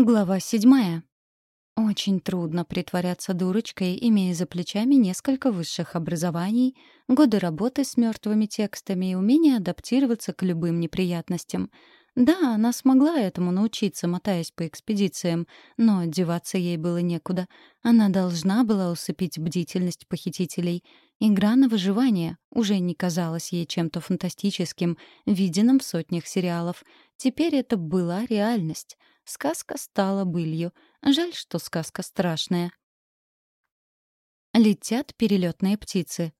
Глава седьмая. Очень трудно притворяться дурочкой, имея за плечами несколько высших образований, годы работы с мертвыми текстами и умение адаптироваться к любым неприятностям. Да, она смогла этому научиться, мотаясь по экспедициям, но деваться ей было некуда. Она должна была усыпить бдительность похитителей. Игра на выживание уже не казалась ей чем-то фантастическим, виденным в сотнях сериалов. Теперь это была реальность — Сказка стала былью. Жаль, что сказка страшная. Летят перелетные птицы.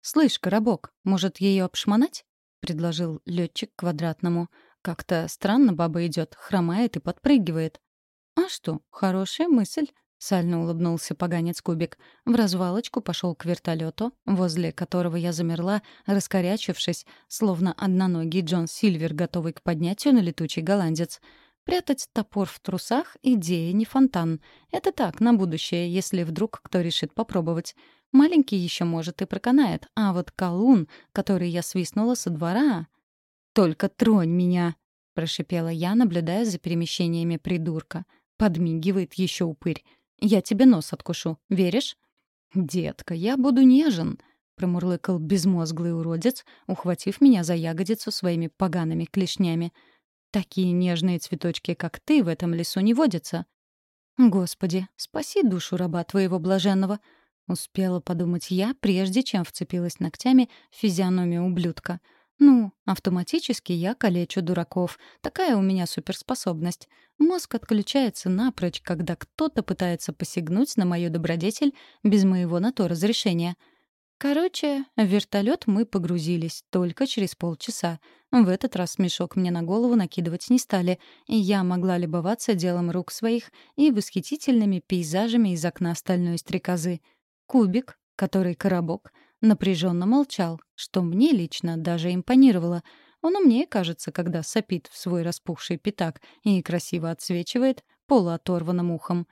«Слышь, коробок, может, ее обшмонать?» — предложил летчик квадратному. «Как-то странно баба идет, хромает и подпрыгивает». «А что, хорошая мысль», — сально улыбнулся поганец Кубик. В развалочку пошел к вертолету, возле которого я замерла, раскорячившись, словно одноногий Джон Сильвер, готовый к поднятию на летучий голландец. Прятать топор в трусах — идея не фонтан. Это так, на будущее, если вдруг кто решит попробовать. Маленький еще может и проканает, а вот колун, который я свистнула со двора... «Только тронь меня!» — прошипела я, наблюдая за перемещениями придурка. Подмигивает еще упырь. «Я тебе нос откушу. Веришь?» «Детка, я буду нежен», — промурлыкал безмозглый уродец, ухватив меня за ягодицу своими погаными клешнями. Такие нежные цветочки, как ты, в этом лесу не водятся. Господи, спаси душу раба твоего блаженного. Успела подумать я, прежде чем вцепилась ногтями в физиономию ублюдка. Ну, автоматически я калечу дураков. Такая у меня суперспособность. Мозг отключается напрочь, когда кто-то пытается посягнуть на мою добродетель без моего на то разрешения — Короче, в вертолет мы погрузились только через полчаса. В этот раз мешок мне на голову накидывать не стали, и я могла любоваться делом рук своих и восхитительными пейзажами из окна стальной стрекозы. Кубик, который коробок, напряженно молчал, что мне лично даже импонировало. Он умнее, кажется, когда сопит в свой распухший пятак и красиво отсвечивает полуоторванным ухом.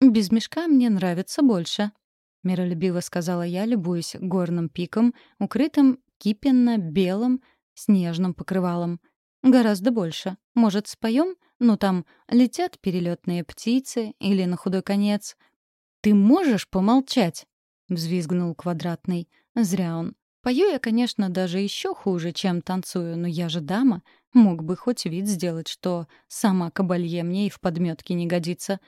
«Без мешка мне нравится больше», — миролюбиво сказала я, любуясь горным пиком, укрытым кипенно-белым снежным покрывалом. «Гораздо больше. Может, споем? Ну, там летят перелетные птицы или, на худой конец...» «Ты можешь помолчать?» — взвизгнул Квадратный. «Зря он. Пою я, конечно, даже еще хуже, чем танцую, но я же дама. Мог бы хоть вид сделать, что сама кабалье мне и в подметке не годится.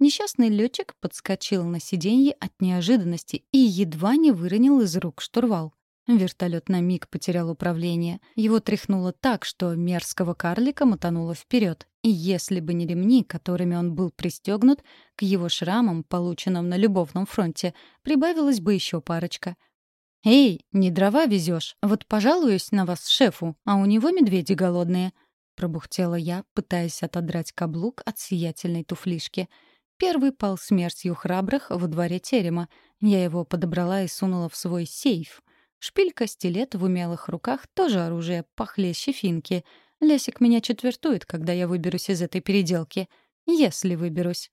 Несчастный летчик подскочил на сиденье от неожиданности и едва не выронил из рук штурвал. Вертолет на миг потерял управление. Его тряхнуло так, что мерзкого карлика мотануло вперед. И если бы не ремни, которыми он был пристегнут, к его шрамам, полученным на любовном фронте, прибавилась бы еще парочка. «Эй, не дрова везешь, вот пожалуюсь на вас шефу, а у него медведи голодные», — пробухтела я, пытаясь отодрать каблук от сиятельной туфлишки — Первый пал смертью храбрых во дворе терема. Я его подобрала и сунула в свой сейф. Шпилька, стилет в умелых руках — тоже оружие похлеще финки. Лесик меня четвертует, когда я выберусь из этой переделки. Если выберусь.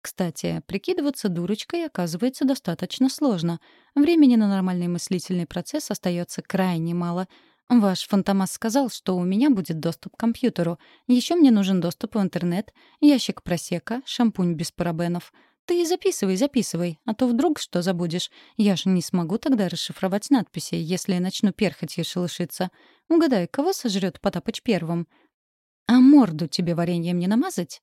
Кстати, прикидываться дурочкой оказывается достаточно сложно. Времени на нормальный мыслительный процесс остается крайне мало — Ваш фантомас сказал, что у меня будет доступ к компьютеру. Еще мне нужен доступ в интернет, ящик просека, шампунь без парабенов. Ты записывай, записывай, а то вдруг что забудешь. Я же не смогу тогда расшифровать надписи, если начну перхотью шелушиться. Угадай, кого сожрет Потапыч первым? А морду тебе вареньем не намазать?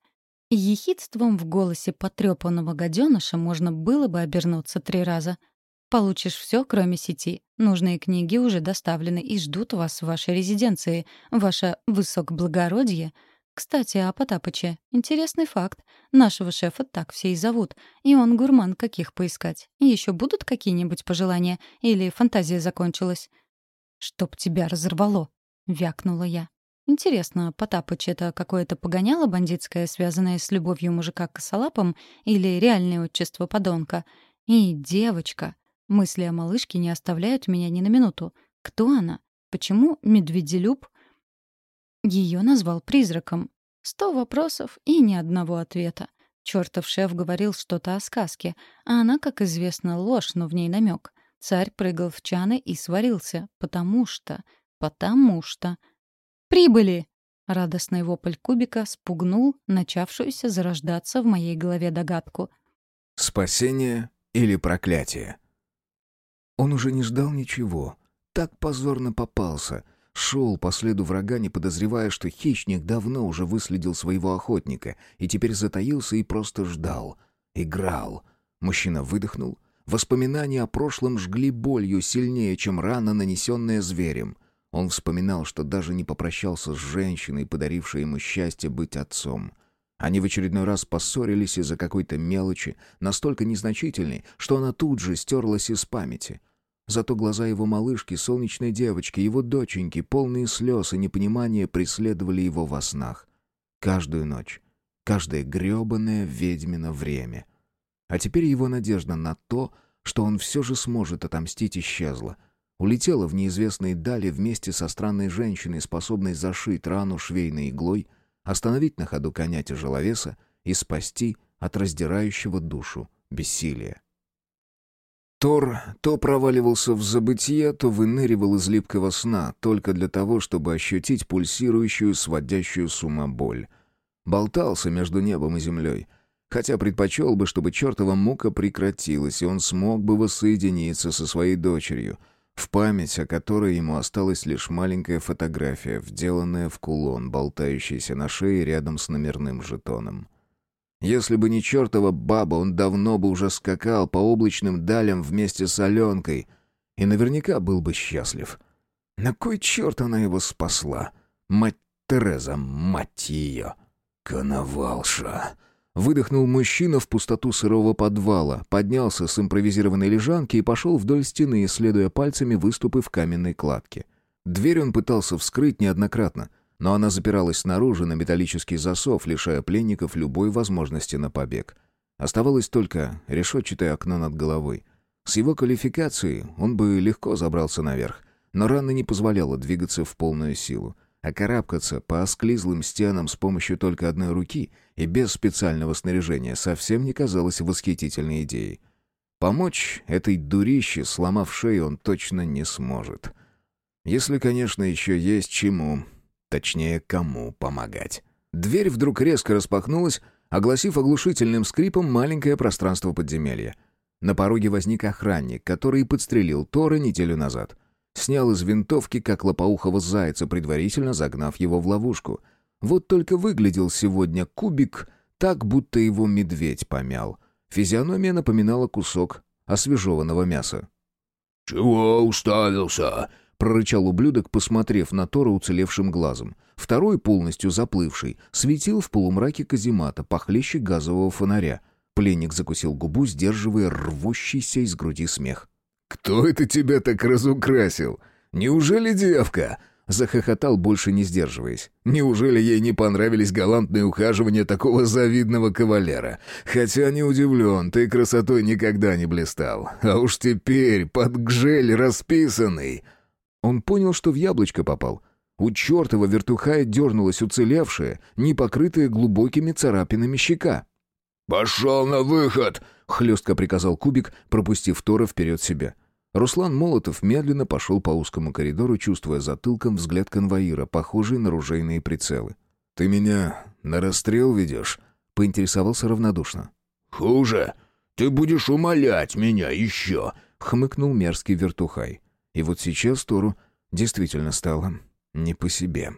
Ехидством в голосе потрепанного гаденыша можно было бы обернуться три раза — Получишь все, кроме сети. Нужные книги уже доставлены и ждут вас в вашей резиденции. Ваше высокоблагородие. Кстати, о Потапыче. Интересный факт. Нашего шефа так все и зовут. И он гурман каких поискать. Еще будут какие-нибудь пожелания? Или фантазия закончилась? «Чтоб тебя разорвало!» — вякнула я. Интересно, Потапыч — это какое-то погоняло бандитское, связанное с любовью мужика к косолапам, или реальное отчество подонка? И девочка. Мысли о малышке не оставляют меня ни на минуту. Кто она? Почему медведелюб ее назвал призраком? Сто вопросов и ни одного ответа. Чертов шеф говорил что-то о сказке, а она, как известно, ложь, но в ней намек. Царь прыгал в чаны и сварился, потому что... Потому что... «Прибыли!» Радостный вопль кубика спугнул начавшуюся зарождаться в моей голове догадку. Спасение или проклятие? Он уже не ждал ничего. Так позорно попался. Шел по следу врага, не подозревая, что хищник давно уже выследил своего охотника и теперь затаился и просто ждал. Играл. Мужчина выдохнул. Воспоминания о прошлом жгли болью сильнее, чем рана, нанесенная зверем. Он вспоминал, что даже не попрощался с женщиной, подарившей ему счастье быть отцом. Они в очередной раз поссорились из-за какой-то мелочи, настолько незначительной, что она тут же стерлась из памяти. Зато глаза его малышки, солнечной девочки, его доченьки, полные слез и непонимания, преследовали его во снах. Каждую ночь. Каждое гребаное ведьмино время. А теперь его надежда на то, что он все же сможет отомстить, исчезла — улетела в неизвестные дали вместе со странной женщиной, способной зашить рану швейной иглой, остановить на ходу коня тяжеловеса и спасти от раздирающего душу бессилия. Тор то проваливался в забытие, то выныривал из липкого сна, только для того, чтобы ощутить пульсирующую, сводящую с ума боль. Болтался между небом и землей, хотя предпочел бы, чтобы чертова мука прекратилась, и он смог бы воссоединиться со своей дочерью — в память о которой ему осталась лишь маленькая фотография, вделанная в кулон, болтающийся на шее рядом с номерным жетоном. Если бы не чертова баба, он давно бы уже скакал по облачным далям вместе с Аленкой и наверняка был бы счастлив. На кой черт она его спасла? Мать Тереза, мать ее! Коновалша! Выдохнул мужчина в пустоту сырого подвала, поднялся с импровизированной лежанки и пошел вдоль стены, исследуя пальцами выступы в каменной кладке. Дверь он пытался вскрыть неоднократно, но она запиралась снаружи на металлический засов, лишая пленников любой возможности на побег. Оставалось только решетчатое окно над головой. С его квалификацией он бы легко забрался наверх, но рана не позволяла двигаться в полную силу а карабкаться по осклизлым стенам с помощью только одной руки и без специального снаряжения совсем не казалось восхитительной идеей. Помочь этой дурище, сломав шею, он точно не сможет. Если, конечно, еще есть чему, точнее, кому помогать. Дверь вдруг резко распахнулась, огласив оглушительным скрипом маленькое пространство подземелья. На пороге возник охранник, который подстрелил Тора неделю назад — Снял из винтовки, как лопоухого зайца, предварительно загнав его в ловушку. Вот только выглядел сегодня кубик так, будто его медведь помял. Физиономия напоминала кусок освежеванного мяса. «Чего уставился?» — прорычал ублюдок, посмотрев на Тора уцелевшим глазом. Второй, полностью заплывший, светил в полумраке каземата, похлеще газового фонаря. Пленник закусил губу, сдерживая рвущийся из груди смех. «Кто это тебя так разукрасил? Неужели девка?» Захохотал, больше не сдерживаясь. «Неужели ей не понравились галантные ухаживания такого завидного кавалера? Хотя не удивлен, ты красотой никогда не блистал. А уж теперь под гжель расписанный!» Он понял, что в яблочко попал. У чертова вертухая дернулась уцелевшая, не покрытая глубокими царапинами щека. «Пошел на выход!» — хлестко приказал Кубик, пропустив Тора вперед себя. Руслан Молотов медленно пошел по узкому коридору, чувствуя затылком взгляд конвоира, похожий на ружейные прицелы. «Ты меня на расстрел ведешь?» — поинтересовался равнодушно. «Хуже. Ты будешь умолять меня еще!» — хмыкнул мерзкий вертухай. И вот сейчас Тору действительно стало не по себе.